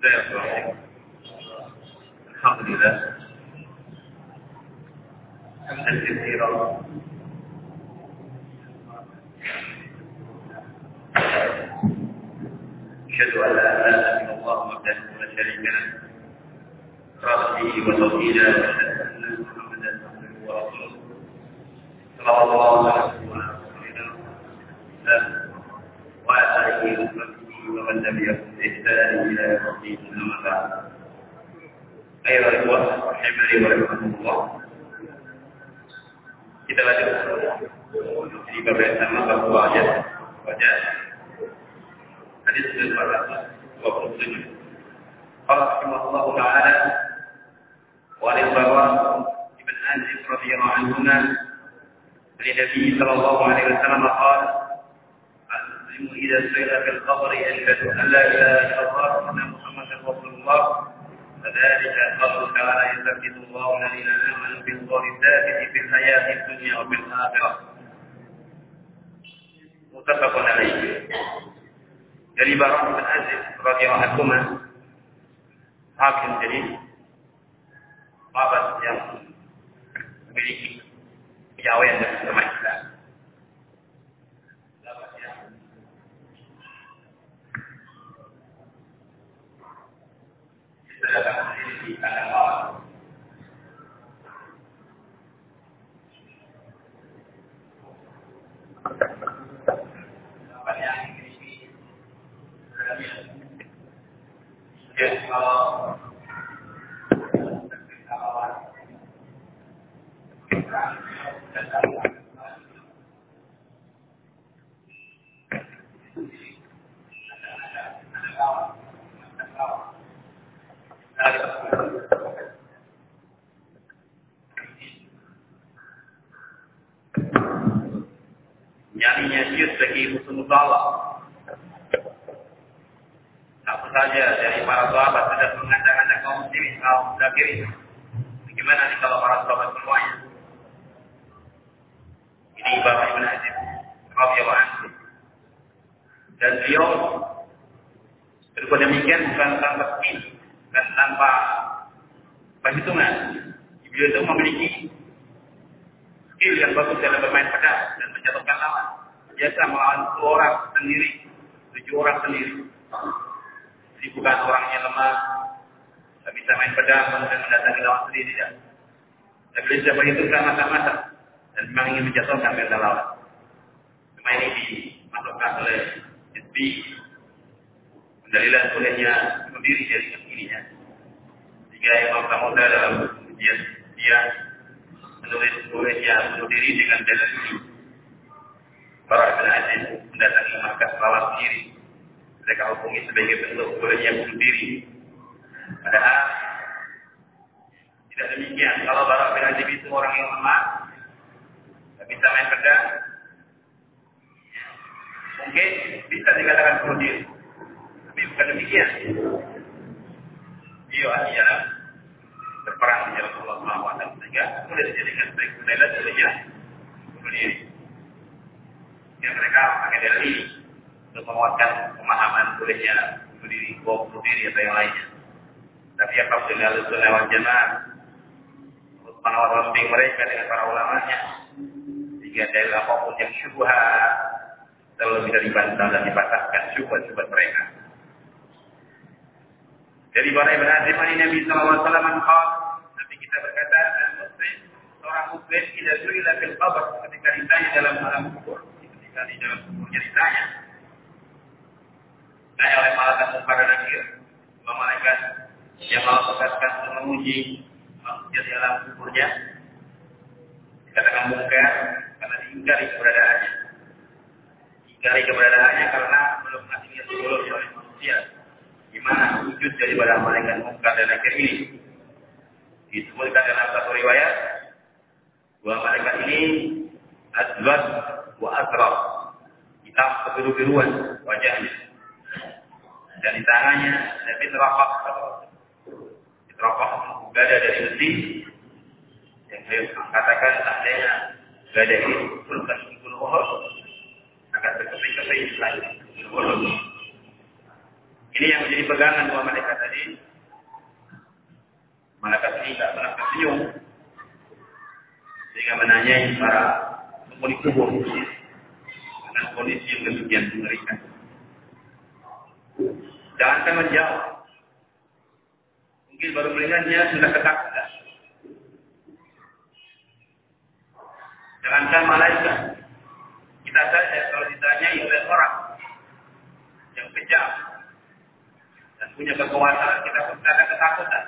Bismillahirrahmanirrahim. Alhamdulillah. حمدا كثيرا أشهد أن لا إله إلا الله وحده لا شريك له ربي وتوحيدا وأشهد أن محمدا عبده ورسوله صلى الله عليه وسلم وعلى آله وصحبه ومن تبعهم بإحسان أما بعد أيها الإخوة رحمني ورحمكم الله kita lanjut di bab yang sama bab wajah wajah hadis ke-427 قال رحمه الله تعالى وعن البراء بن عازب رضي الله عنهما عن النبي صلى الله عليه وسلم قال المسلم اذا سئل في القبر يشهد ان لا اله الا الله وان محمدا الله فذلك قول تعالى يثبت الله الذين امنوا بالقول الثابت في الحياة الدنيا وفي الاخره متفق عليه dari Barang bin Aziz radhiyallahu anhu hakim jadi sahabat yang memiliki piawaian dan kemahiran. Biasa melawan dua orang sendiri, tujuh orang sendiri. Jadi bukan orangnya lemah, tidak bisa main pedang, kemudian mendatangi lawan sendiri tidak. Dan beliau sudah perhitungkan masa-masa dan memang ingin menjatuhkan mental lawan. Cuma ini dimasukkan oleh Hizbi pendalilan bolehnya berdiri dari ininya. Jika Imam Samuda dalam dia menulis bolehnya bunuh diri dengan dalil ini. Para Ibn Aziz mendatangi markas lawan sendiri. Mereka hukumi sebagai bentuk bolehnya bunuh diri. Padahal tidak demikian. Kalau Barak bin Azib itu orang yang lemah, tidak bisa main pedang, mungkin bisa dikatakan bunuh diri. Tapi bukan demikian. Dia ahli berperang di jalan Allah SWT sehingga boleh dijadikan sebagai budaya olehnya bunuh diri. Yang mereka ini untuk menguatkan pemahaman bolehnya bunuh diri, bom bunuh diri atau yang lainnya. Tapi apabila sunnah lewat jamaah untuk mengawal rembing mereka dengan para ulamanya jika dalil apa pun yang syubhat selalu bisa dibantah dan dipatahkan syubhat-syubhat mereka. Dari para Ibn Azim Ali Nabi SAW Nabi kita berkata muslim seorang muslim tidak suila fil qabr ketika ditanya dalam alam kubur di dalam kuburnya ditanya tanya oleh malaikat dan nakir dua malaikat yang Allah tugaskan untuk menguji manusia di alam kuburnya dikatakan munkar karena diingkari keberadaannya. Diingkari keberadaannya karena belum aslinya sebelum oleh manusia. Gimana wujud daripada malaikat munkar dan nakir ini. Disebutkan dalam satu riwayat bahwa malaikat ini azwat wa asraf. Hitam kebiru-biruan wajahnya. Dan di tangannya ada fitrafah. Fitrafah gada dari besi. Yang saya katakan seandainya gada ini kumpul Uhud akan berkeping-keping. Uhud. Ini yang menjadi pegangan dua malaikat tadi. Malaikat ini tidak pernah tersenyum. Sehingga menanyai para penghuni kubur. Kondisi yang demikian mengerikan. Jangankan menjawab. Mungkin baru melihatnya sudah ketakutan. Jangankan malaikat. Kita saja kalau ditanyai oleh orang yang kejam dan punya kekuasaan, kita pun ada ketakutan.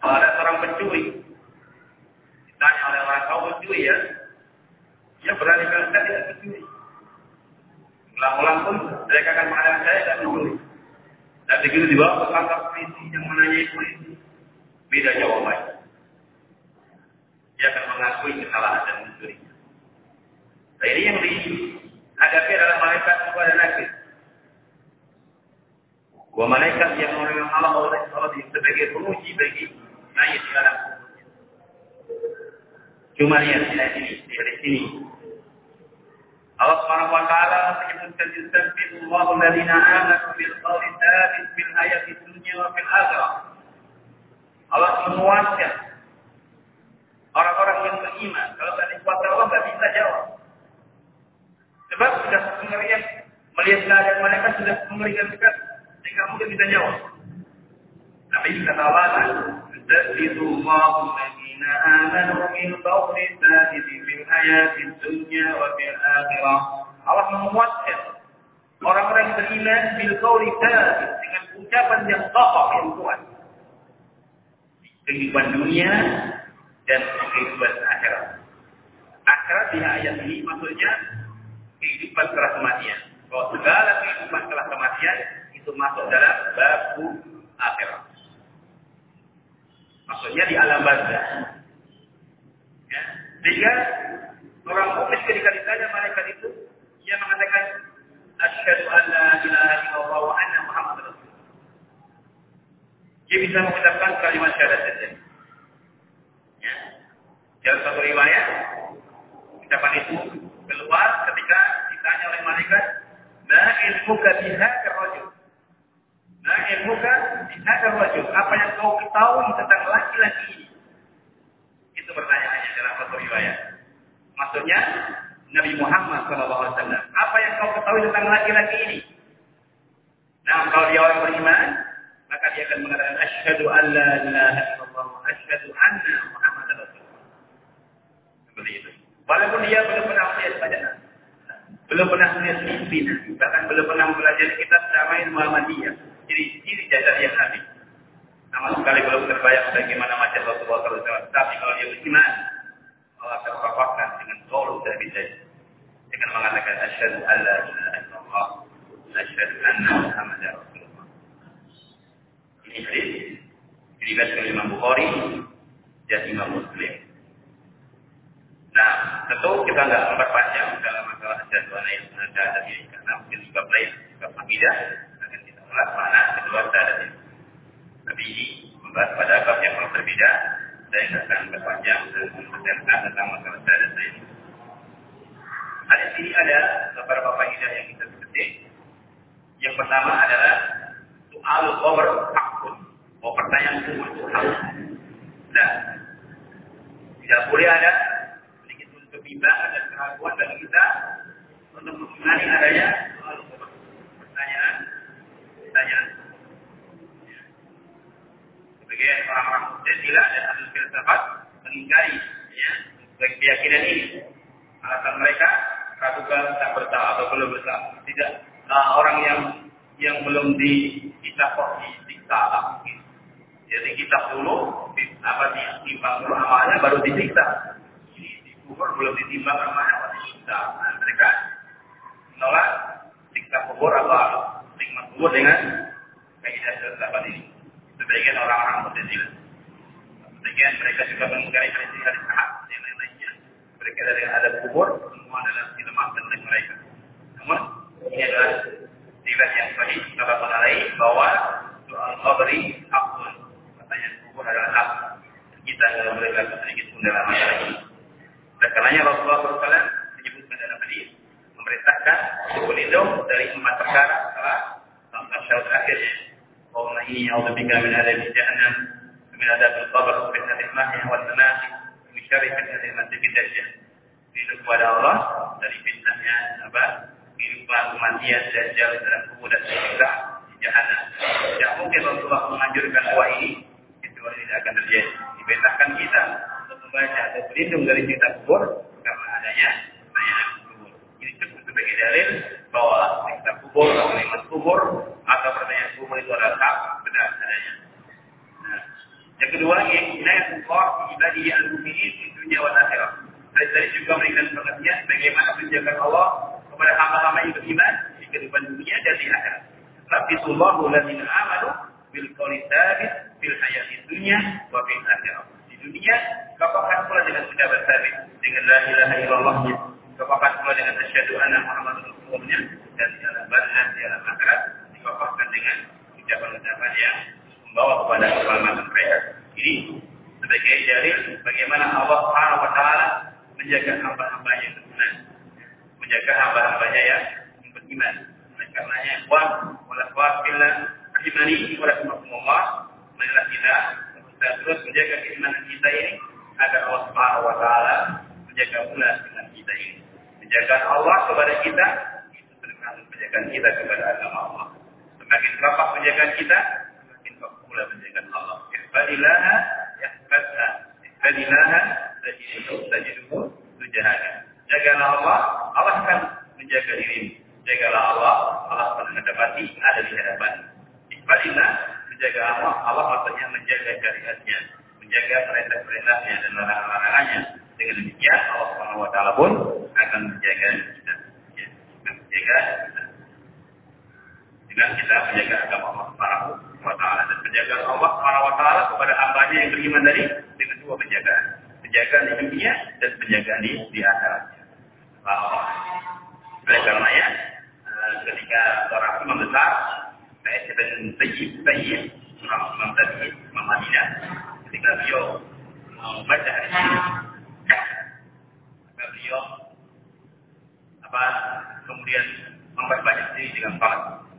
Kalau ada seorang pencuri, ditanya oleh orang kau pencuri ya, dia berani kalau saya tidak pencuri. Ulang-ulang pun mereka akan mengatakan saya tidak mencuri. Dan begitu dibawa ke kantor polisi yang menanyai polisi, beda jawabannya dia akan mengakui kesalahan dan mencuri. Nah, ini yang dihadapi adalah malaikat kepada nakir. Dua malaikat yang orang Allah oleh Allah sebagai penguji bagi mayat di alam Cuma lihat di sini, di sini. Allah Subhanahu wa taala menyebutkan yusabbihu Allahu alladziina aamanu bil qawli tsabit fil hayati dunya wa fil akhirah. Allah menguatkan Orang-orang yang beriman, kalau tadi kuasa Allah nggak bisa jawab. Sebab sudah mengerikan, melihat keadaan mereka sudah mengerikan sekali, sehingga mungkin bisa jawab. Tapi kata Allah, "Tasbihu Allahu alladziina bil qawli tsabiti fil hayati dunya wa fil akhirah." Allah menguatkan orang-orang beriman bil dengan ucapan yang kokoh yang kuat. Kehidupan dunia dan kehidupan akhirat. Akhirat di ayat ini maksudnya kehidupan setelah kematian. Bahwa segala kehidupan setelah kematian itu masuk dalam babu akhirat. Maksudnya di alam barzah. Ya. Sehingga orang mukmin ketika ditanya malaikat itu, ia mengatakan asyhadu an la ilaha illallah wa anna Muhammad rasulullah. Dia bisa mengucapkan kalimat syahadat saja. Dalam satu riwayat, ucapan itu keluar ketika ditanya oleh malaikat, Ma ilmuka bihaka rajul. Ma ilmuka bihaka rajul. Apa yang kau ketahui tentang laki-laki ini? Itu pertanyaannya dalam satu riwayat. Maksudnya, Nabi Muhammad SAW. Apa yang kau ketahui tentang laki-laki ini? Nah, kalau dia orang beriman, maka dia akan mengatakan, Asyhadu an la ilaha illallah, asyhadu anna Muhammad Rasulullah. Seperti itu. Walaupun dia belum pernah melihat bacaan. Belum pernah melihat mimpi. Bahkan belum pernah belajar kitab Syamain Muhammadiyah. Jadi ciri jasa yang Nabi. Sama sekali belum terbayang bagaimana macam Rasulullah SAW. Tapi kalau dia beriman, Allah akan dengan tolong dari saya. Dengan mengatakan asyhadu alla ilaha illallah. Asyhadu anna Muhammad Rasulullah. Ini hadis diriwayatkan Imam Bukhari dan Imam Muslim. Nah, tentu kita nggak memperpanjang dalam masalah yang ada ada ini karena mungkin juga lain ulas mana kedua ini. Tapi ini membahas pada bab yang berbeda saya akan berpanjang dan menjelaskan tentang masalah syahadat ini. Ada sini ada beberapa faedah yang kita petik. Yang pertama adalah soal over hakun. Oh pertanyaan kubur itu hak. Nah, tidak boleh ada kebimbangan dan keraguan bagi kita untuk mengenali adanya soal pertanyaan pertanyaan sebagai orang-orang Mu'tazilah dan ahli filsafat mengingkari ya bagi keyakinan ini. Alasan mereka ragukan tak bersalah atau belum bersalah tidak nah, orang yang yang belum di kita kok disiksa lah mungkin. Jadi kita dulu apa ditimbang dulu amalnya baru disiksa. Kubur belum ditimbang amalnya masih disiksa. Nah, mereka menolak siksa kubur atau kubur dengan kaidah filsafat ini. Sebagian orang-orang Mu'tazilah sebagian mereka juga mengingkari prinsip hari sahab dan lain-lainnya. Mereka dari ada kubur semua adalah dilemahkan oleh mereka. Namun ini adalah riwayat yang sahih kita mengenai bahwa soal qabri hakun katanya kubur adalah hak kita tidak boleh sedikit pun dalam masalah ini. Oleh karenanya Rasulullah SAW menyebutkan dalam hadis memerintahkan untuk berlindung dari empat perkara. Setelah Allahumma inni a'udzubika min adzabi jahannam min adzabil qabr wa min adzabil mahya wal mamat min syarri fitnatil masiihid dajjal. Rindu kepada Allah dari fitnahnya apa? Kehidupan kematian dajjal dalam kubur dan di jahanam. Tidak mungkin Rasulullah menganjurkan doa ini kecuali tidak akan terjadi. Diperintahkan kita untuk membaca atau berlindung dari cerita kubur karena adanya pertanyaan kubur. Ini cukup sebagai dalil bahwa cerita kubur atau kalimat kubur atau pertanyaan kubur itu adalah hak benar adanya. Nah, yang kedua, inayat Allah ibadi al-mu'minin di dunia wal akhirat. Hadis tadi juga memberikan pengertian bagaimana penjagaan Allah kepada hamba-hamba yang beriman di kehidupan dunia dan di akhirat. Rabbisullahu ladzina amanu bil qawli tsabit fil hayati dunya wa fil akhirah. Di dunia kekokkan pula dengan ucapan sabit dengan la ilaha illallahnya. Kekokkan pula dengan asyhadu anna Muhammadar Rasulullah dan di alam barzah di alam akhirat dengan ucapan-ucapan yang membawa kepada keselamatan mereka. Ini sebagai dalil bagaimana Allah Subhanahu wa taala menjaga hamba-hamba yang beriman. Menjaga hamba-hambanya yang beriman. Oleh karenanya, wa wala wafillah rahimani wa rahimakumullah marilah kita kita terus menjaga keimanan kita ini agar Allah Subhanahu wa taala menjaga pula dengan kita ini. Menjaga Allah kepada kita itu tergantung penjagaan kita kepada agama Allah. Semakin rapat penjagaan kita, semakin kokoh pula penjagaan Allah. Ihfadillaha yahfadha. Ihfadillaha tajiduhu tajiduhu tujahaga. Jagalah Allah, Allah akan menjaga dirimu. Jagalah Allah, Allah akan mendapati ada di hadapan. Ihfadillah, menjaga Allah, Allah maksudnya menjaga syariatnya, menjaga perintah-perintahnya dan larangan-larangannya. Dengan demikian Allah taala pun akan menjaga kita. Ya, akan menjaga kita. Dengan kita menjaga agama Allah Subhanahu wa taala dan penjagaan Allah Subhanahu wa taala kepada hambanya yang beriman tadi dengan dua penjagaan. Penjagaan di dunia dan penjagaan di di akhirat. Allah. Oleh karenanya, ketika seorang imam besar Sa'id bin Sayyid Sayyid Imam tadi Imam Madinah ketika beliau membaca hadis ini maka beliau apa kemudian memperbanyak diri dengan salat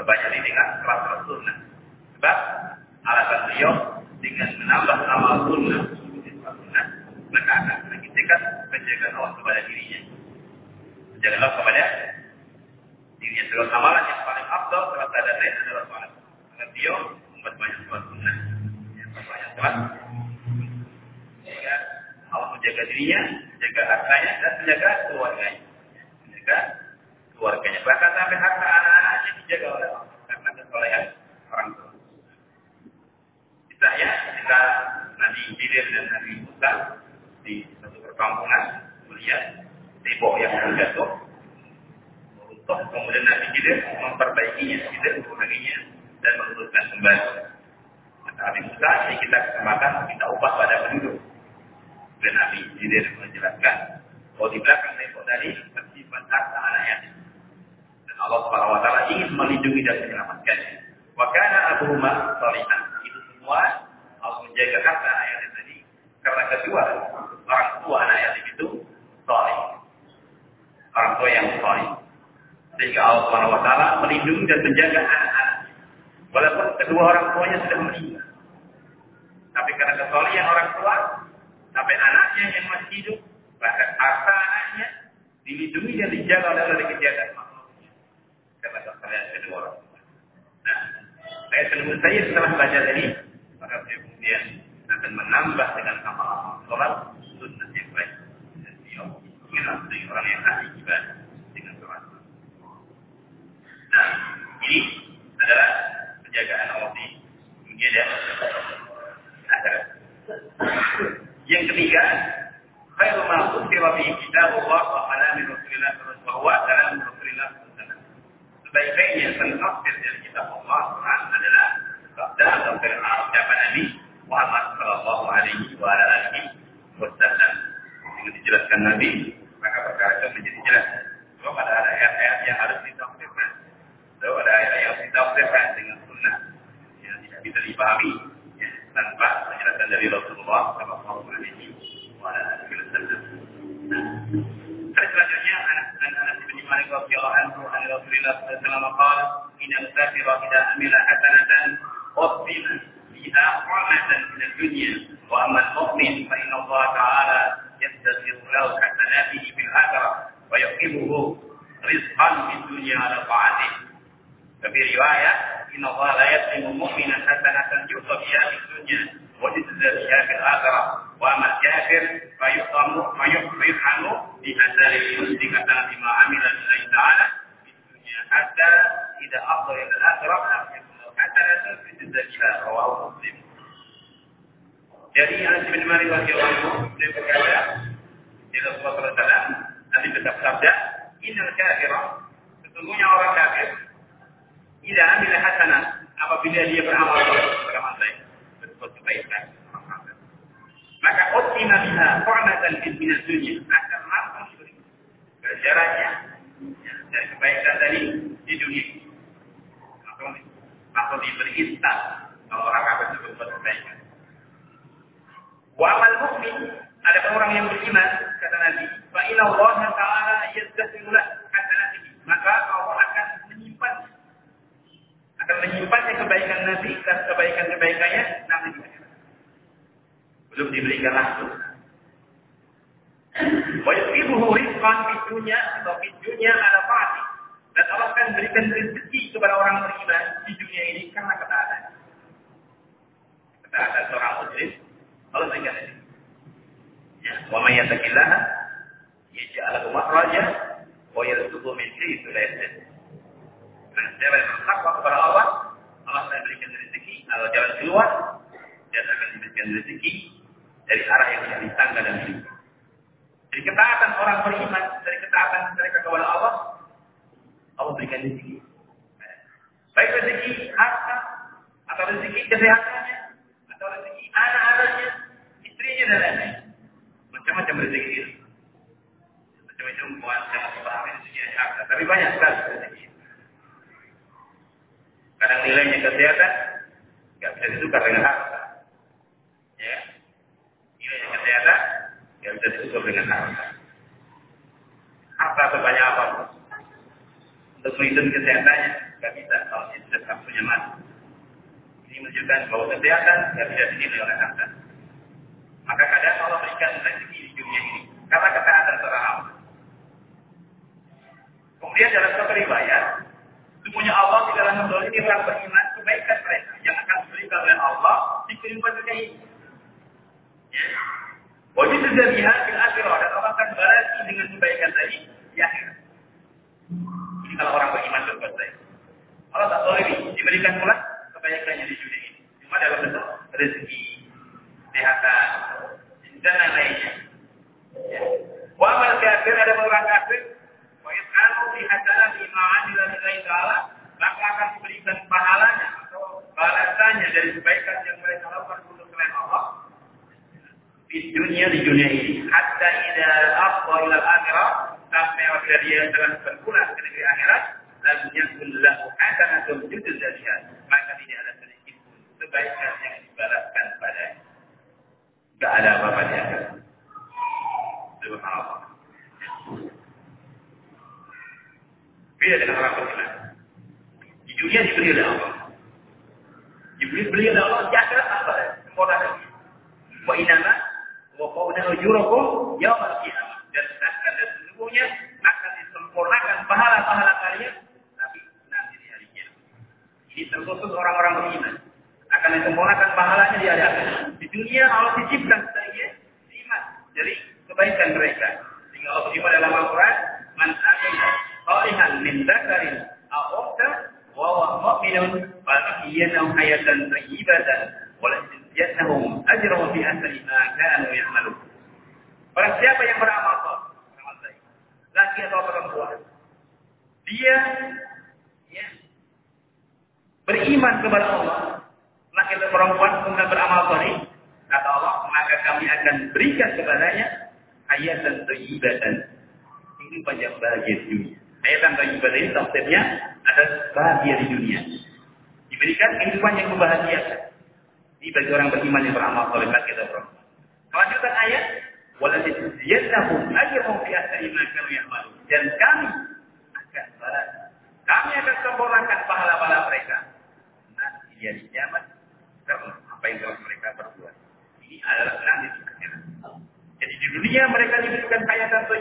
memperbanyak diri dengan salat sunnah sebab alasan beliau dengan menambah amal sunnah sunnah maka akan mengintikan penjagaan Allah kepada dirinya penjagaan Allah kepada dirinya seluruh amalan yang paling abdul setelah tanda lain adalah sholat. Karena beliau membuat banyak sholat sunnah. Ya, banyak sholat. Sehingga Allah menjaga dirinya, menjaga hartanya, dan menjaga keluarganya. Menjaga keluarganya. Bahkan sampai harta anak-anaknya dijaga oleh Allah. Karena kesolehan orang tua. Kisahnya, kita Nabi Khidir dan Nabi Musa di satu perkampungan melihat tembok yang jatuh runtuh kemudian Nabi Khidir memperbaikinya, Khidir memperbaginya dan meluruskan kembali. Maka Nabi Musa ini kita kesempatan kita ubah pada penduduk. Dan Nabi Khidir menjelaskan bahwa di belakang tembok tadi tersimpan harta anaknya. Dan Allah Subhanahu Wa Taala ingin melindungi dan menyelamatkannya. Wakana Abu Umar Salihan itu semua Allah menjaga harta anaknya tadi karena kedua orang tua anak yatim itu soleh. Orang tua yang soleh sehingga Allah Subhanahu wa taala melindungi dan menjaga anak-anak. Walaupun kedua orang tuanya sudah meninggal. Tapi karena kesolian orang tua, sampai anaknya yang masih hidup, bahkan harta anaknya dilindungi dan dijaga oleh makhluknya. Kesolian kedua orang. Nah, saya menurut saya setelah baca tadi, maka saya kemudian akan menambah dengan amal-amal sholat sunnah yang baik. Dan ingin menjadi orang yang ahli ibadah. Nah, ini adalah penjagaan Allah di dunia dan. Yang ketiga, khairu ma usira fi kitabullah wa kalami Rasulillah bahwa dalam Rasulillah sallallahu Sebaik-baiknya tafsir dari kitab Allah Quran adalah sabda atau ucapan Nabi Muhammad sallallahu alaihi wasallam. Dengan dijelaskan Nabi, maka perkara itu menjadi jelas. Sebab ada ayat-ayat yang harus ditafsirkan. Lalu ada ayat yang ditafsirkan dengan sunnah yang tidak bisa dipahami ya, tanpa penjelasan dari Rasulullah Sallallahu Alaihi Wasallam. Nah, selanjutnya anak anak bin Malik radhiyallahu anhu an Rasulullah sallallahu alaihi wasallam إن الكافر إذا عمل حسنة قدم فيها رحمة من الدنيا وأما المؤمن فإن الله تعالى يستغفر له حسناته في الآخرة ويقيمه رزقا في الدنيا على طاعته ففي رواية إن الله لا يظلم مؤمنا حسنة يؤتى بها في الدنيا وتجزى بها في الآخرة وأما الكافر فيحرم فيحرم بحسن المسلم بما عمل لله تعالى في الدنيا حتى إذا أفضل إلى الآخرة لم يكن له حسنة تجزى بها رواه مسلم Jadi Anas bin Malik radhiyallahu anhu beliau berkata, di Rasulullah SAW, Nabi tetap sabda, Innal kafira, sesungguhnya orang kafir, tidak ambil hasanah apabila dia beramal beramal baik, berbuat kebaikan. Maka utina biha qanatan fil min dunya akan langsung diberi ganjarannya ya, dari kebaikan tadi di dunia. Langsung langsung diberi instan kalau orang itu berbuat kebaikan. Wa amal mukmin ada orang yang beriman kata Nabi, fa inna Allah taala yastaghfiru hasanatihi. Maka Allah akan menyimpan akan menyimpannya kebaikan Nabi dan kebaikan-kebaikannya nanti di akhirat. Belum diberikan langsung. Wa yusibuhu rizqan fi dunya atau fi dunya ala ta'ati. Dan Allah akan berikan rezeki kepada orang beriman di dunia ini karena ketaatan. Ketaatan seorang muslim, Allah berikan rezeki. Ya, wa may yattaqillaha yaj'al lahu makhraja wa yarzuqhu min haythu la yahtasib. Dan siapa yang bertakwa kepada Allah, Allah akan berikan rezeki. Kalau jalan keluar, dia akan diberikan rezeki dari arah yang tidak disangka dan diduga. Dari ketaatan orang beriman, dari ketaatan mereka kepada Allah, Allah berikan rezeki. Baik rezeki harta, atau rezeki kesehatannya, atau rezeki anak-anaknya, istrinya dan lain-lain. Macam-macam rezeki itu. Macam-macam buat jangan dipahami rezeki harta. Tapi banyak sekali rezeki Kadang nilainya kesehatan nggak bisa ditukar dengan harta. Ya, nilainya kesehatan nggak bisa ditukar dengan harta. Harta sebanyak apa untuk menghitung kesehatannya nggak bisa kalau dia tetap punya mati. Ini menunjukkan bahwa kesehatan nggak bisa dinilai oleh harta. Maka kadang Allah berikan rezeki di dunia ini karena ketaatan seorang hamba. Kemudian dalam satu riwayat Semuanya Allah di dalam ini orang beriman kebaikan mereka yang akan diberikan oleh Allah di kehidupan dunia ini. Ya. Wajib terjadihan di akhirat dan Allah akan balas dengan kebaikan tadi di akhirat. Kalau orang beriman berbuat baik. Allah tak boleh diberikan pula kebaikannya di dunia ini. Cuma dalam bentuk rezeki, kesehatan, dan lain-lainnya. Ya. Wa amal kafir ada orang kafir Wa'it'anu bihadana bima'anila lillahi ta'ala maka akan diberikan pahalanya atau balasannya dari kebaikan yang mereka lakukan untuk selain Allah di dunia di dunia ini hatta ida afwa ila akhirat sampai apabila dia telah berpulang ke negeri akhirat lam yakun lahu hasanatun yujzaliha maka tidak ada sedikit pun kebaikan yang dibalaskan padanya tidak ada apa-apa di akhirat subhanallah Beda dengan orang beriman. Di dunia diberi oleh Allah. Diberi beri oleh Allah di akhirat apa? Sempurna. Wa inama wa qawna ujurakum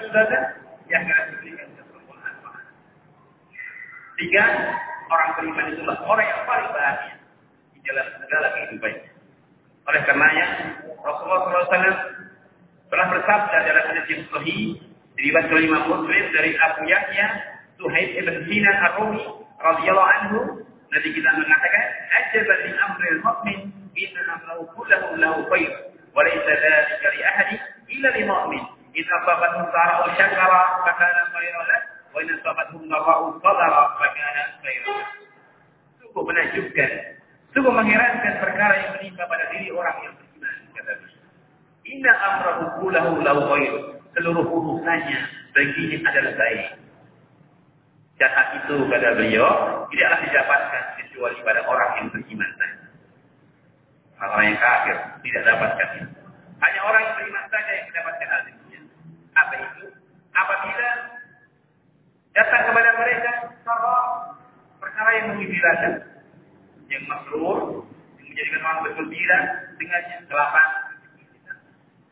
ibadah, yang akan diberikan kesempurnaan. Tiga, orang beriman itulah orang yang paling bahagia di dalam segala kehidupannya. Oleh karenanya, Rasulullah SAW telah bersabda dalam hadis yang sahih diriwayatkan oleh Imam Muslim dari Abu Yahya Suhaib ibn Sinan Ar-Rumi radhiyallahu anhu Nabi kita mengatakan ajaban li amril mu'min inna amrahu kullahu lahu khair wa laysa dhalika li ahadi illa lil mu'min syakara fa kana khairan lahu wa in asabathu dharra'u sadara fa kana khairan lahu Sungguh menakjubkan sungguh mengherankan perkara yang menimpa pada diri orang yang beriman kata Inna amrahu kullahu lahu khair seluruh urusannya baginya adalah baik Jahat itu kata beliau tidaklah didapatkan kecuali pada orang yang beriman saja. Orang yang kafir tidak dapatkan itu. Hanya orang yang beriman saja yang mendapatkan hal itu. Apa itu? Apabila datang kepada mereka kalau perkara yang menggembirakan, yang masrur, yang menjadikan orang bergembira dengannya kelapan,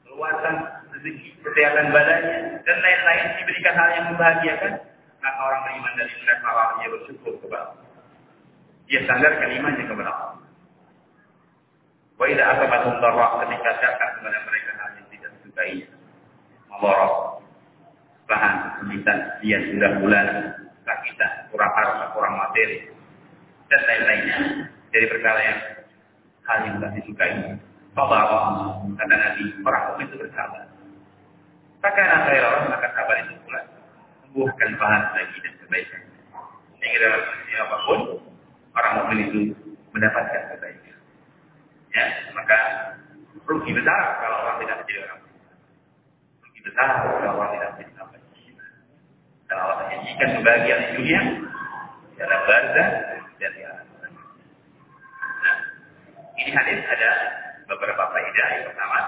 keluasan rezeki, kesehatan badannya, dan lain-lain diberikan hal yang membahagiakan, maka orang beriman dari melihat Allah dia bersyukur kepada Allah. Dia sandarkan imannya kepada Allah. Wa idza asabatum darra ketika datang kepada mereka hal yang tidak disukai. Mabarok, bahan kesulitan, dia sudah bulan, sakitan, kurang harta, kurang materi, dan lain-lainnya dari perkara yang hal yang tidak disukai. Sabar, kata Nabi, orang mukmin itu bersabar. Maka anak maka sabar itu pula membuahkan pahala lagi dan kebaikan. Sehingga dalam apa pun orang mukmin itu mendapatkan kebaikan. Ya, maka rugi besar kalau orang tidak menjadi orang besar orang tidak menjadi sahabat. Kalau Allah menjanjikan kebahagiaan di dunia, dalam bahasa dan di. Nah, ini hadis ada beberapa faedah. Yang pertama,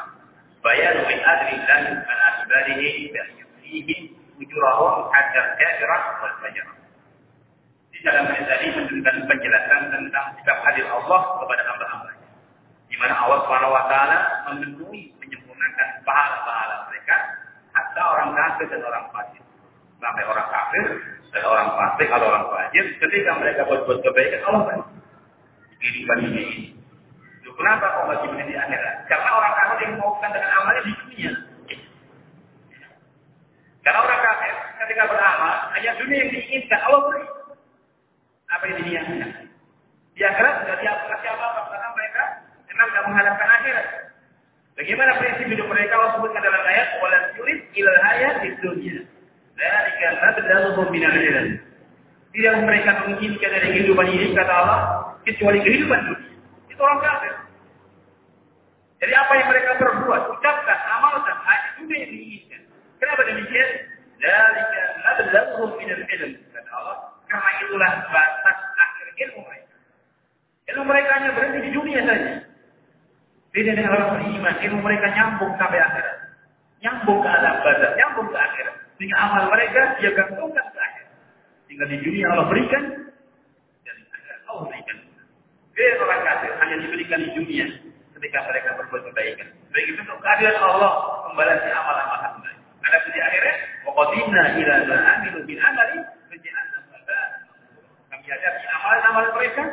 bayar min adri dan an asbarihi dan yusrihi ujurahum hajar kafirah wal fajarah. Di dalam hadis tadi menunjukkan penjelasan tentang sikap hadir Allah kepada hamba-hambanya. Di mana Allah Subhanahu wa taala memenuhi menyempurnakan pahala-pahala orang kafir dan orang fasik. Sampai orang kafir dan orang fasik atau orang fajir ketika mereka berbuat kebaikan Allah beri kehidupan dunia ini. Kenapa kok masih di akhirat? Karena orang kafir yang melakukan dengan amalnya di dunia. Karena orang kafir ketika beramal hanya dunia yang diinginkan Allah beri. Apa yang diinginkan? Di akhirat tidak diampuni siapa-apa karena mereka memang tidak mengharapkan akhirat. Bagaimana prinsip hidup mereka Allah sebutkan dalam ayat walan yurid ilal hayat di dunia. Dzalika nabdaluhum minal ilm. Tidak mereka menginginkan dari kehidupan ini kata Allah kecuali kehidupan dunia. Itu orang kafir. Jadi apa yang mereka perbuat, ucapkan, amalkan, hanya dunia yang diinginkan. Kenapa demikian? Dzalika nabdaluhum minal ilm kata Allah. Karena itulah batas akhir ilmu mereka. Ilmu mereka hanya berhenti di dunia saja. Beda dengan orang beriman, ilmu mereka nyambung sampai akhirat. Nyambung ke alam badan, nyambung ke akhirat. Sehingga amal mereka dia gantungkan ke akhirat. Sehingga di dunia Allah berikan, dan di akhirat Allah berikan. Beda orang kafir hanya diberikan di dunia ketika mereka berbuat kebaikan. Baik itu untuk keadilan Allah membalasnya amal-amal hamba. Ada di akhirat, waqadinna ila ma amilu min amali faj'alna Kami hadapi amal-amal mereka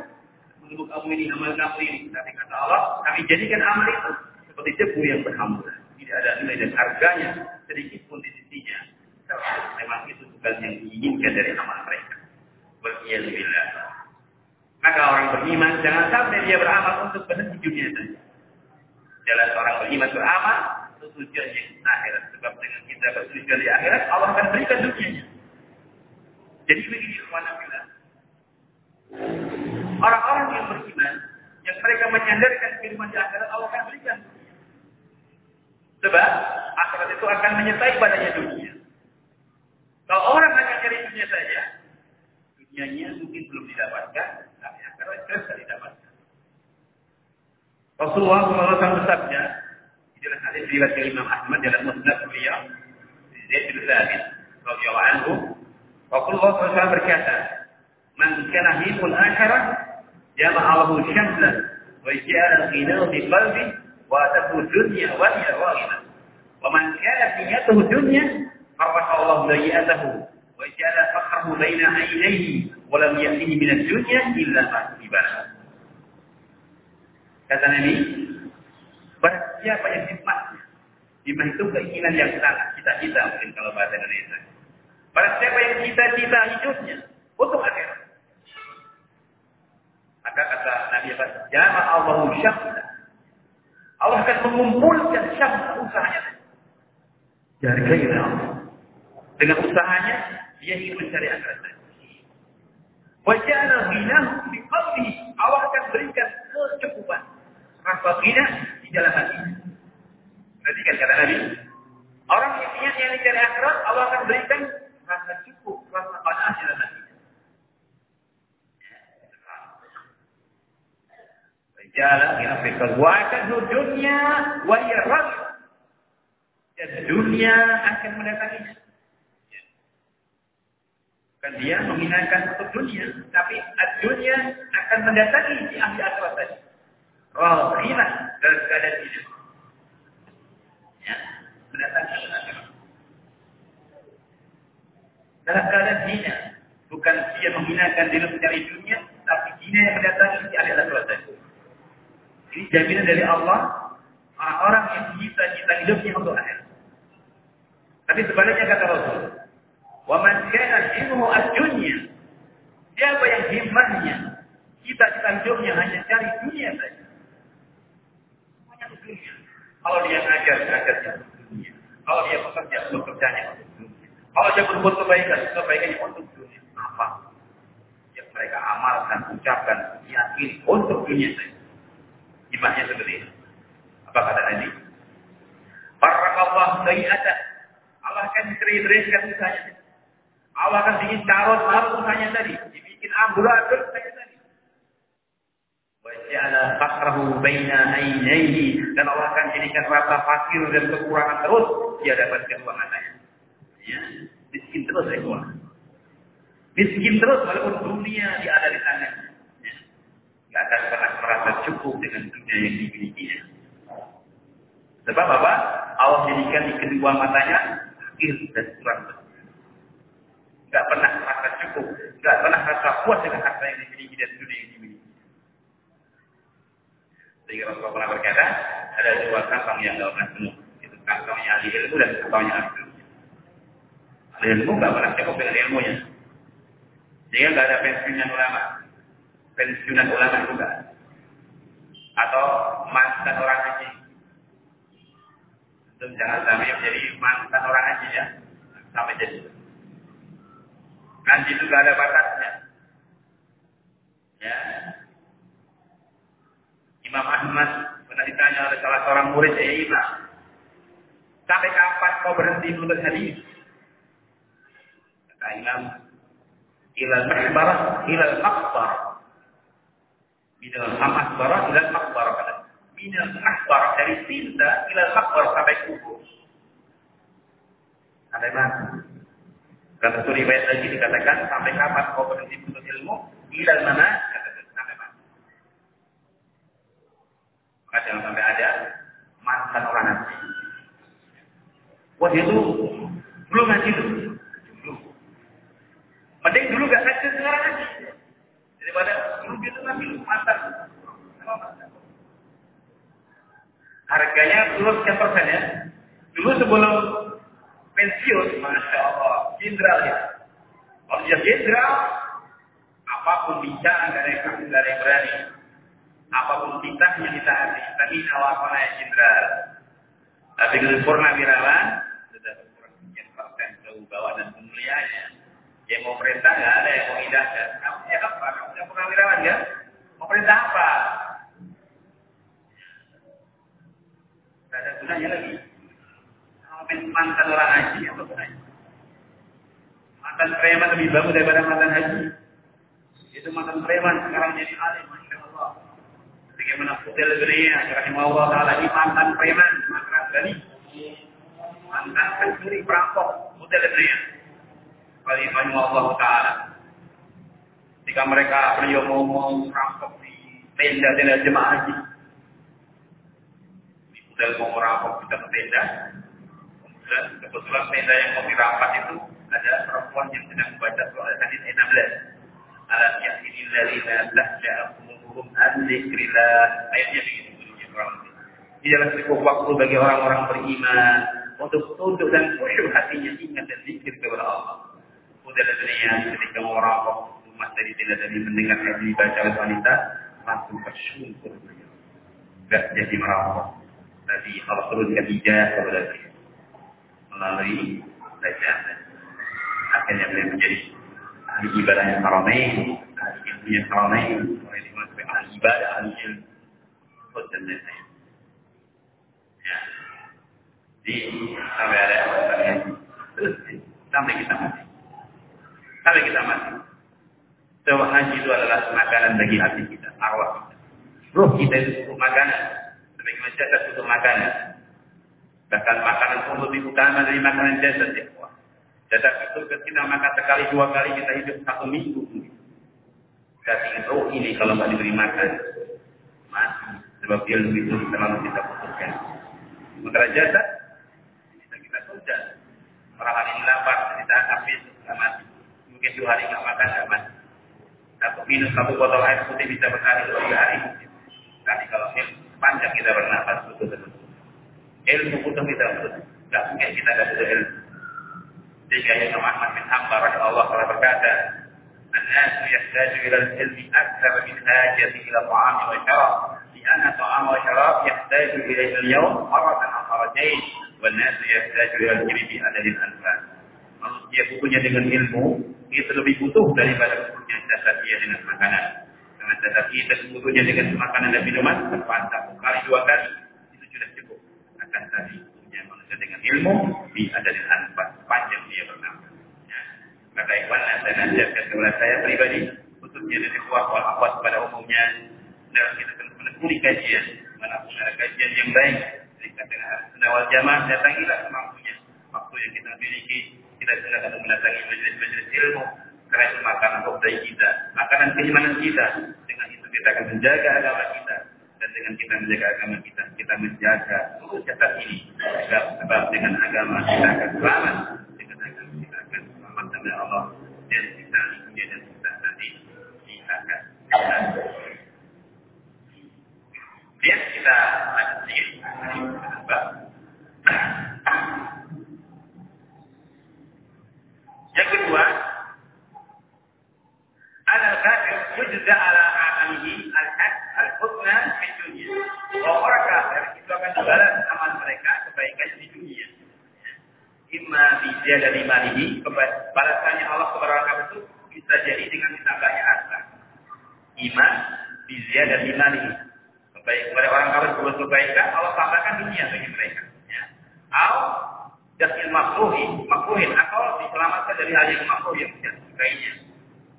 untuk kamu ini, amal kamu ini. Tapi kata Allah, kami jadikan amal itu seperti debu yang berhamburan. Tidak ada nilai dan harganya sedikit pun di sisinya. Memang itu bukan yang diinginkan dari amal mereka. Berkiyalillah. Maka orang beriman jangan sampai dia beramal untuk berhenti dunia saja. Jalan orang beriman beramal untuk tujuannya akhirat. Sebab dengan kita bertujuan di akhirat, Allah akan berikan dunianya. Jadi begini, Alhamdulillah. Orang-orang yang beriman, yang mereka menyandarkan kehidupan di akhirat, Allah akan berikan. Sebab akhirat itu akan menyertai badannya dunia. Kalau orang hanya cari dunia saja, dunianya mungkin belum didapatkan, tapi akhirat tidak didapatkan. Rasulullah SAW bersabda, di dalam hadis riwayat Imam Ahmad dalam Musnad beliau, Zaid bin Thabit radhiyallahu anhu, Rasulullah SAW berkata, Man kana hibul akhirah jama'alahu syamlan wa ja'ala ghinahu bi qalbi farraqa Allah ma Kata Nabi, barang siapa yang hikmahnya, hikmah itu keinginan yang sangat cita-cita mungkin kalau bahasa Indonesia. Barang siapa yang cita-cita hidupnya untuk akhirat. Maka kata Nabi? Jama Allah syamsa. Allah akan mengumpulkan syamsa usahanya. Dari keinginan Allah. Dengan usahanya, dia ingin mencari akhirat. Wajahna ghinahu fi qalbihi. Allah akan berikan kecukupan. Rasa ghina di dalam hati. Perhatikan kata Nabi. Orang yang yang mencari akhirat, Allah akan berikan rasa cukup, rasa qanaah di dalam Jalan fikr wa akadu dunya wa hiya Dan dunia akan mendatanginya. Kan dia menghinakan untuk dunia, tapi dunia akan mendatangi di akhir akhirat tadi. Rahimah dalam keadaan hidup. Ya, mendatangi akhirat. Dalam keadaan hina, bukan dia menghinakan diri mencari dunia, tapi hina yang mendatangi di akhir akhirat tadi. Ini jaminan dari Allah orang-orang yang cita-cita hidupnya untuk akhir. Tapi sebaliknya kata Rasul, "Wa man kana himmuhu ad-dunya." Siapa yang himmahnya, cita-cita hidupnya hanya cari dunia saja. Semuanya dunia. Kalau dia ngajar, ngajarnya dunia. Kalau dia bekerja, bekerjanya untuk dunia. Kalau dia berbuat kebaikan, kebaikannya untuk dunia. Apa? Yang mereka amalkan, ucapkan, yakin untuk dunia saja. Hikmahnya seperti. Apa kata Nabi? Barakallah sayyata. Allah akan diterima-terima usahanya. Allah akan bikin carut marut usahanya tadi. Dibikin amburadul saja tadi. Waja'ala fakrahu baina ainaihi. Dan Allah akan jadikan rasa fakir dan kekurangan terus di hadapan kedua matanya. Ya, miskin terus ya Miskin terus walaupun dunia dia ada di tangannya. Tidak akan pernah merasa cukup dengan dunia yang dimilikinya. Sebab apa? Allah jadikan di kedua matanya akhir dan kurang Tidak pernah merasa cukup. Tidak pernah merasa puas dengan harta yang dimiliki dan dunia yang dimiliki. Sehingga Rasulullah pernah berkata, ada dua kantong yang tidak pernah penuh. Itu kantongnya ahli ilmu dan kantongnya ahli ilmu. Ahli ilmu tidak pernah cukup dengan ilmunya. Sehingga tidak ada pensiunnya ulama pensiunan ulama juga atau mantan orang haji? Itu jangan sampai menjadi mantan orang haji ya. Sampai jadi. Nanti juga ada batasnya. Ya. Imam Ahmad pernah ditanya oleh salah seorang murid ya Imam sampai kapan kau berhenti menuntut hadis kata Imam ilal mahbarah ilal maqbar Minal amasbara ila makbar kata. Minal akbar dari cinta ila makbar sampai kubur. Sampai mana? Kata suri riwayat lagi dikatakan sampai kapan kau berhenti menuntut ilmu? Ila mana? Katakan sampai mana? Maka jangan sampai ada mantan orang nanti. Wah itu belum ngaji. Dulu. Mending dulu gak ngaji sekarang ngaji. Daripada dulu itu mantan. Harganya turun sekian persen ya. Dulu sebelum pensiun, masya Allah, jenderal ya. Kalau dia jenderal, apa pun bisa dari kami dari berani. Apa pun titahnya ditaati. Tapi awal ya jenderal. Tapi kalau purnawirawan, sudah berkurang sekian persen kewibawaan dan kemuliaannya. Yang mau perintah nggak ada yang mau hidayah. Kamu ya apa? Kamu yang purnawirawan ya? Mau perintah apa? Tidak ada gunanya lagi. Kalau mantan orang haji apa gunanya? Mantan preman lebih bagus daripada mantan haji. Itu mantan preman sekarang jadi alim, Allah. Bagaimana Fudel Gria, rahimahullah taala ini mantan preman, mantan gali, mantan pencuri perampok, Fudel Gria. Rahimahullah taala. Jika mereka beliau mau merampok di tenda-tenda jemaah haji. Kemudian mau merampok kita ke tenda. Kemudian kebetulan tenda yang mau dirampas itu ada perempuan yang sedang membaca surah hadis 16. Alam yahdil ladzina tahja'a qulubuhum an dzikrillah. Ayatnya begitu bunyinya kurang lebih. Tidaklah cukup waktu bagi orang-orang beriman untuk tunduk dan khusyuk hatinya ingat dan zikir kepada Allah. Dunia ketika merampok umat tadi tidak tadi mendengar hadis oleh wanita langsung bersyukur beliau. Tidak jadi merampok. Tadi Allah turunkan hijab kepada melalui bacaan. Akhirnya beliau menjadi ahli ibadah yang haramain, ahli ilmu yang haramain, oleh dimaksud ahli ibadah, ahli ilmu, dan lain-lain. Ya. Jadi sampai ada yang terus sampai kita mati. Sampai kita mati. Sebab haji itu adalah makanan bagi hati kita, arwah kita. Ruh kita itu butuh makanan. Sebagaimana jasad butuh makanan. Bahkan makanan pun lebih utama dari makanan jasad ya. Jasad itu kita makan sekali dua kali kita hidup satu minggu. Tapi roh ini kalau nggak diberi makan mati. Sebab ilmu itu selalu kita butuhkan. Sementara jasad bisa kita tunda. Orang hari ini lapar, kita habis, nggak mati. Mungkin dua hari nggak makan, nggak mati. Satu minum satu botol air putih bisa berhari tiga hari. Tapi kalau ilmu panjang kita bernafas betul betul. Ilmu butuh kita betul. Tidak mungkin kita tidak butuh ilmu. Jika Imam Ahmad bin Hanbal Allah telah berkata, الناس يحتاج إلى العلم أكثر من حاجته إلى الطعام والشراب لأن الطعام والشراب يحتاج إليه اليوم مرة أو مرتين والناس يحتاج إلى العلم بعدد الأنفاس manusia butuhnya dengan ilmu itu lebih butuh daripada butuhnya jasad dia dengan makanan. Karena jasad kita butuhnya dengan makanan dan minuman tepat satu kali dua kali itu sudah cukup. Akan tadi butuhnya manusia dengan ilmu di ada di anfas panjang dia bernafas. Ya. Maka ikhwan saya nasihatkan kepada saya pribadi khususnya dari kuah wal akhwat pada umumnya dalam kita akan menekuni kajian menekuni kajian yang baik dikatakan senawal jamaah datangilah semampunya waktu yang kita miliki kita silakan mendatangi majelis-majelis ilmu karena itu makanan dari kita makanan keimanan kita. Dengan itu kita akan menjaga agama kita dan dengan kita menjaga agama kita kita menjaga seluruh jasad ini. Sebab dengan agama kita akan selamat dengan agama kita akan selamat dengan Allah dan kita dan kita nanti di akhirat Lihat kita lanjut sedikit. Yang kedua, ada kafir wujud ala amalihi al-haq al-husna di dunia. Bahwa orang kafir itu akan dibalas amal mereka kebaikan di dunia. Imma bija dari malihi, balasannya Allah kepada orang kafir itu bisa jadi dengan ditambahnya harta. Iman bija dari malihi. Baik kepada orang kafir berbuat kebaikan, Allah tambahkan dunia bagi mereka. Ya. Atau jasil makruhi, makruhin atau diselamatkan dari hal yang makruh yang tidak disukainya.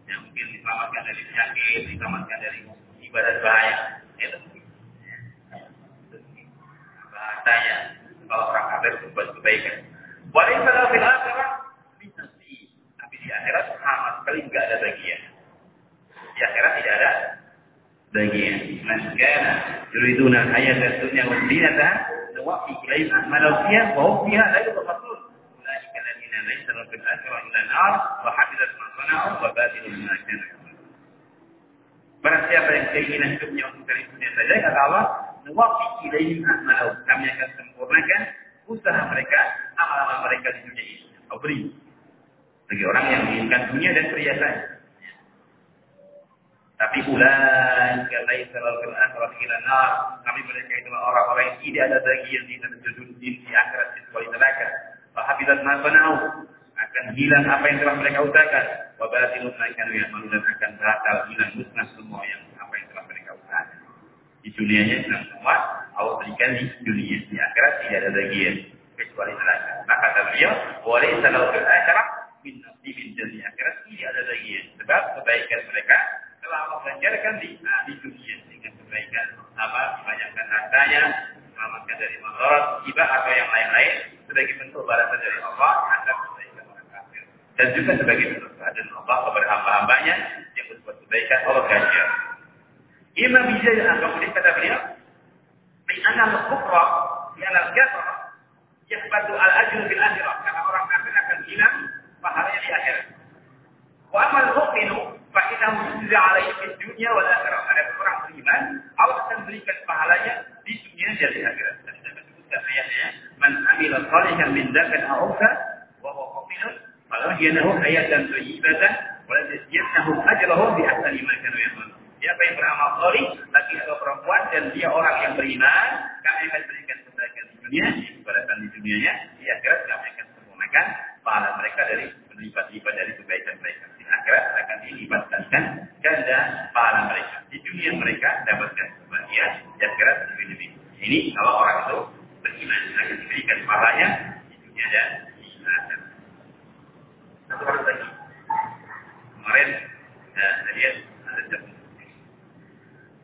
Yang mungkin diselamatkan dari penyakit, diselamatkan dari ibadah bahaya. Itu ya. bahasanya kalau orang kafir berbuat kebaikan. Walau pada fil akhirat binasi, tapi di akhirat sama sekali tidak ada bagian. Di akhirat tidak ada bagian. Man kana yuriduna hayata dunya wa zinataha Ulaika alladziina laysa lahum fil akhirati illa an-nar wa habitat ma sana'u wa batilun ma kanu ya'malun. Barang siapa yang keinginan hidupnya untuk dari dunia saja, kata Allah, nuwaffi ilayhim a'malahum. Kami akan sempurnakan usaha mereka, amal-amal mereka di dunia ini. Kau beri bagi orang yang menginginkan dunia dan perhiasan. Tapi ulai kalai salal fil akhirat ila nar. Kami mereka itulah orang-orang yang tidak ada bagian di dalam dunia di akhirat kecuali neraka. Wa habidat ma akan hilang apa yang telah mereka usahakan. Wa batilun ma kanu ya'malun dan akan batal hilang musnah semua yang apa yang telah mereka usahakan. Di dunianya senang semua, Allah berikan di dunia. Di akhirat tidak ada bagian kecuali neraka. Maka kata beliau, boleh salal fil akhirat min nasibin di akhirat tidak ada bagian. Sebab kebaikan mereka telah Allah ganjarkan di, nah, di dunia dengan kebaikan apa banyakkan hartanya selamatkan dari masalah tiba atau yang lain-lain sebagai bentuk balasan dari Allah atas kebaikan orang kafir dan juga sebagai bentuk kehadiran Allah kepada hamba-hambanya yang berbuat kebaikan Allah ganjar. Imam bisa yang kemudian kata beliau, "Li'anna al-kufra, li'anna al-kafara, yahbatu al-ajr bil akhirah." Karena orang kafir akan hilang pahalanya di akhirat. Wa amal mu'minu fa innahu yujza alaihi fid dunya wal akhirah. Ada orang beriman, Allah akan berikan pahalanya di dunia dan di akhirat. Tadi saya sebutkan ayatnya, "Man amila salihan min dzakarin aw unsa wa huwa mu'minun, falahyanahu hayatan thayyibatan wa la yajziyannahum ajrahum bi ahsani ma kanu ya'malun." Siapa yang beramal solih, laki atau perempuan, dan dia orang yang beriman, kami akan berikan kebaikan di dunia, kebaikan di dunianya, di akhirat kami akan sempurnakan pahala mereka dari berlipat-lipat dari kebaikan mereka. Di akhirat akan dilipatkan ganda pahala mereka. Di dunia mereka dapatkan kebahagiaan, di akhirat lebih lebih. Ini kalau orang itu beriman akan diberikan pahalanya di dunia dan di akhirat. Satu orang lagi. Kemarin ya, saya lihat ada jatuh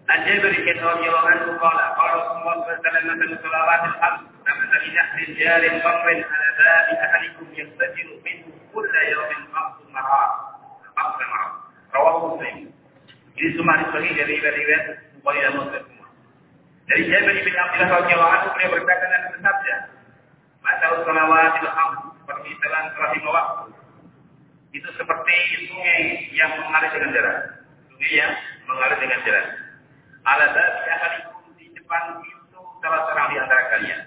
عن جابر رضي الله عنه قال قال رسول الله صلى الله عليه وسلم مثل صلوات الخمس كمثل نحر جار مر على باب احدكم يغتسل منه كل يوم خمس مرات خمس مرات رواه مسلم ini semua disahih dari riwayat Bukhari dan Muslim semua. Dari Jabir bin Abdullah radhiyallahu anhu beliau berkata dan bersabda, "Mata salawatil khams seperti jalan salat lima waktu." Itu seperti sungai yang mengalir dengan deras. Sungai yang mengalir dengan deras ala babi ahadikum di depan pintu salah seorang di antara kalian.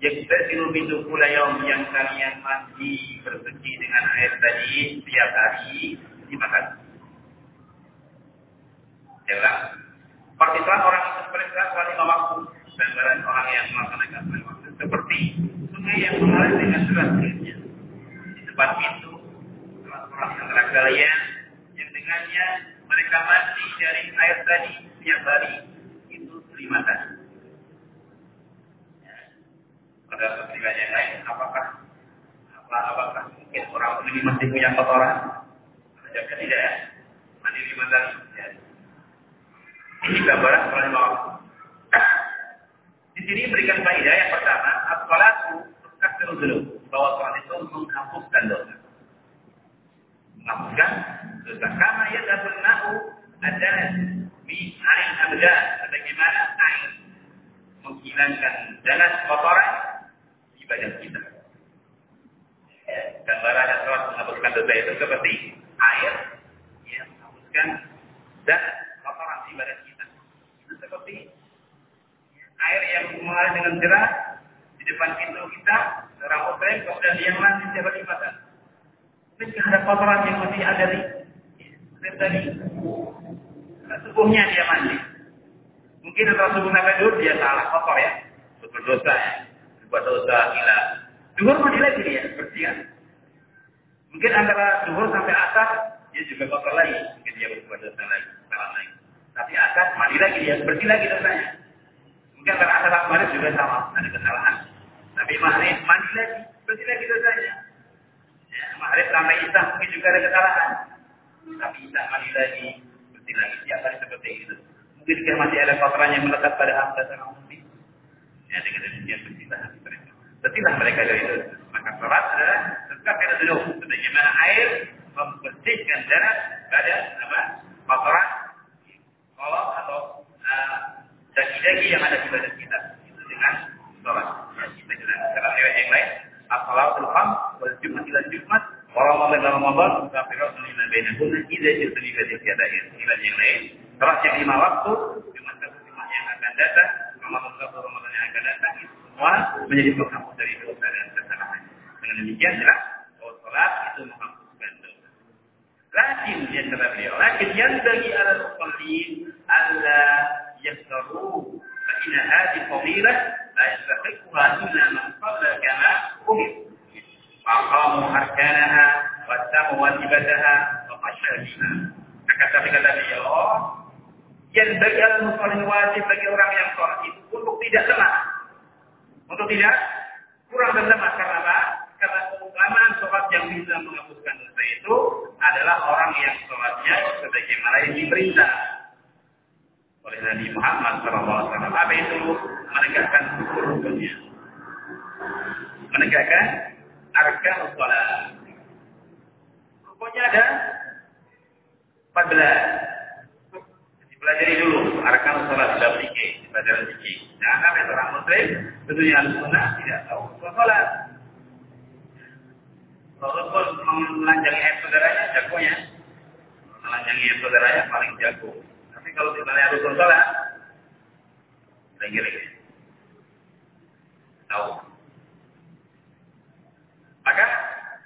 Yang tersilu pintu pula yang kalian mandi bersuci dengan air tadi setiap hari lima kali. Jelas. Partisan orang itu perintah sholat lima waktu. Gambaran orang yang melaksanakan sholat waktu seperti sungai yang mengalir dengan deras airnya. Di salah seorang di antara kalian yang dengannya mereka mandi dari air tadi setiap hari itu lima kali. Ya. Pada yang lain, apakah apa apakah mungkin orang ini masih punya kotoran? Jawabnya tidak ya. Mandi lima kali. Ya. Ini gambaran soal lima waktu. Di sini berikan faedah yang pertama, as-salatu tukaffiru dzunub, bahwa salat itu menghapuskan dosa. Menghapuskan dosa. Karena ya na'u ada di air abda sebagaimana air menghilangkan jalan kotoran di badan kita. Ya, gambaran yang telah menghapuskan dosa itu seperti yang dan kotoran di badan kita. Itu seperti air yang mengalir dengan jerah di depan pintu kita, seorang muslim kemudian dia mandi setiap hari makan. Ketika ada kotoran yang masih ada di tadi subuhnya dia mandi. Mungkin setelah subuh sampai dulu dia salah kotor ya, berdosa ya, berbuat dosa gila. Duhur mandi lagi dia bersih kan? Mungkin antara duhur sampai asar dia juga kotor lagi, mungkin dia berbuat dosa lagi, salah lagi. Tapi asar mandi lagi dia bersih lagi dosanya. Mungkin asar dan maghrib juga sama, ada kesalahan. Tapi maghrib mandi lagi, bersih lagi dosanya. Ya, maghrib sampai isya mungkin juga ada kesalahan. Tapi isya mandi lagi, bersih lagi. Tiap hari seperti itu. Mungkin jika masih ada kotoran yang melekat pada hamba seorang muslim. Ya, dengan demikian bersihlah hati mereka. Bersihlah mereka dari itu. Maka sholat adalah tetap kena dulu. Sebagaimana air membersihkan darah pada apa? kotoran, kolok atau uh, daging-daging yang ada di badan kita. Itu dengan sholat. Ya, kita jelas. Dalam riwayat yang lain, As-salatul kham wal jumat ila jumat Ramadan dan Ramadan mukafirat lima bainahunna idza ijtanibat al-kaba'ir. Inilah yang lain. Sholat yang lima waktu, Jumat satu Jumat yang akan datang, Ramadan satu Ramadan yang akan datang, itu semua menjadi penghapus dari dosa dan kesalahan. Dengan demikian jelas bahwa sholat itu menghapuskan dosa. Yang kata beliau, lakin yang bagi ala musallin alla yastaru fa inna hadhi fadilah la yastahiquha illa man shalla kama umir. Faqamu arkanaha wa tamu wajibataha wa qashadiha. Maka tapi kata beliau, yang bagi al-musallin wajib bagi orang yang sholat itu untuk tidak lemah. Untuk tidak kurang dan lemah. Karena apa? Karena keutamaan sholat yang bisa menghapuskan dosa itu adalah orang yang sholatnya sebagaimana yang diperintah oleh Nabi Muhammad SAW. Apa itu? Menegakkan rukunnya. Menegakkan arkan sholat. Rukunnya ada 14. pelajari dulu arkan sholat dalam fikih, pelajaran fikih. Jangan sampai seorang muslim tentunya sunnah tidak tahu sholat. Walaupun melanjangi ayat saudaranya, jagonya. Melanjangi ayat saudaranya paling jago. Tapi kalau misalnya rukun sholat, lagi-lagi. Tahu. Maka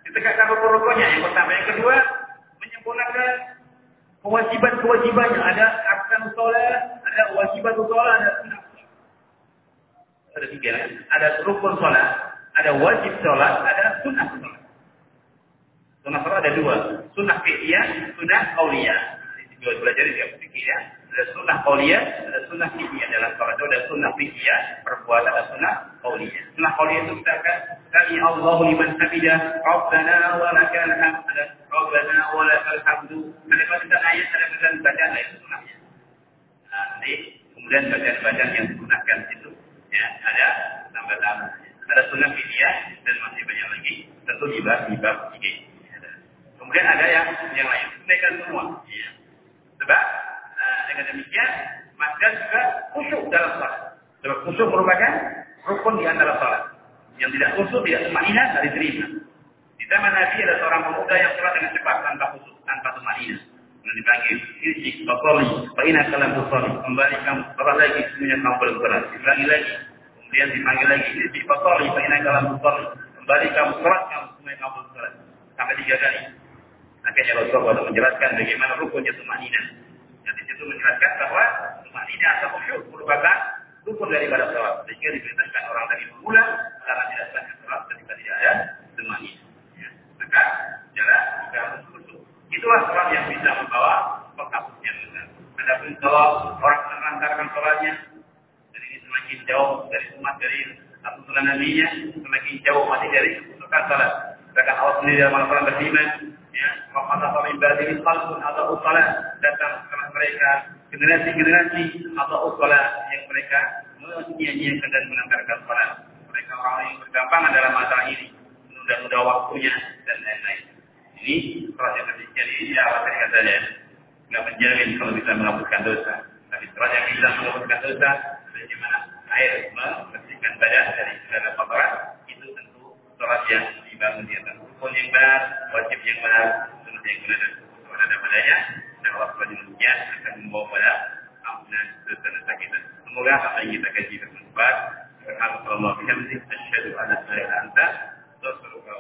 ditegakkan rukun-rukunnya. Yang pertama, yang kedua, menyempurnakan kewajiban-kewajibannya. Ada akan sholat, ada wajibat sholat, ada sunnah. Ada tiga. Ada rukun sholat, ada wajib sholat, ada sunnah sholat. Sunnah sholat ada dua. Sunnah fi'iyah, sunnah qauliyah. Ini juga belajar di fikih ya. Ada sunnah qauliyah, ada sunnah fi'iyah. Dalam sholat itu ada sunnah fi'iyah, perbuatan, ada sunnah qauliyah. Sunnah qauliyah itu kita akan Kami Allahu liman hamidah, Rabbana wa lakal hamd, Rabbana wa lakal hamdu. Ada bacaan ayat, ada bacaan bacaan ayat sunnahnya. Nah, nanti kemudian bacaan-bacaan yang digunakan itu ya ada tambah-tambah. Ada sunnah fi'iyah dan masih banyak lagi. Tentu di bab di bab ini. Kemudian ada yang yang lain. Tunaikan semua. Ya. Sebab uh, dengan demikian maka juga khusyuk dalam salat. Sebab khusyuk merupakan rukun di antara salat. Yang tidak khusyuk tidak semakina tidak diterima. Di zaman Nabi ada seorang pemuda yang sholat dengan cepat tanpa khusyuk, tanpa semakina. Kemudian dipanggil, Isi, Bakoli, Fa'ina kalam Bakoli. Kembali kamu, sholat lagi, semuanya kamu belum sholat. Dipanggil lagi. Kemudian dipanggil lagi, Isi, Bakoli, Fa'ina kalam Bakoli. Kembali kamu, sholat kamu, semuanya kamu belum sholat. Sampai tiga kali. Akhirnya Rasulullah menjelaskan bagaimana rukunnya tumanina. Dan di situ menjelaskan bahwa tumanina atau khusyuk merupakan rukun daripada sholat. Sehingga diperintahkan orang tadi memula karena tidak sah sholat ketika tidak ada tumanina. Ya. Maka jalan juga harus khusyuk. Itulah sholat yang bisa membawa penghapus yang besar. Adapun kalau orang melantarkan sholatnya, dan ini semakin jauh dari umat dari atau sunnah nabinya, semakin jauh masih dari kesukaan sholat. Sedangkan Allah sendiri dalam Al-Quran berfirman, ya Muhammad min ba'dihi atau usalah datang setelah mereka generasi-generasi atau usalah yang mereka menyia-nyiakan dan menanggarkan salat. Mereka orang yang bergampangan dalam masalah ini, menunda-nunda waktunya dan lain-lain. Ini salat yang demikian ini ya apa saja, nggak menjamin kalau bisa menghapuskan dosa. Tapi salat yang bisa menghapuskan dosa, bagaimana air membersihkan badan dari segala kotoran, itu tentu salat yang dibangun di atas benar, wajib yang benar, sunnah yang benar kebutuhan ada padanya. Dan Allah SWT akan membawa pada ampunan dosa-dosa kita. Semoga apa yang kita kaji bermanfaat. Subhanallah wa bihamdihi asyhadu an la ilaha illa anta astaghfiruka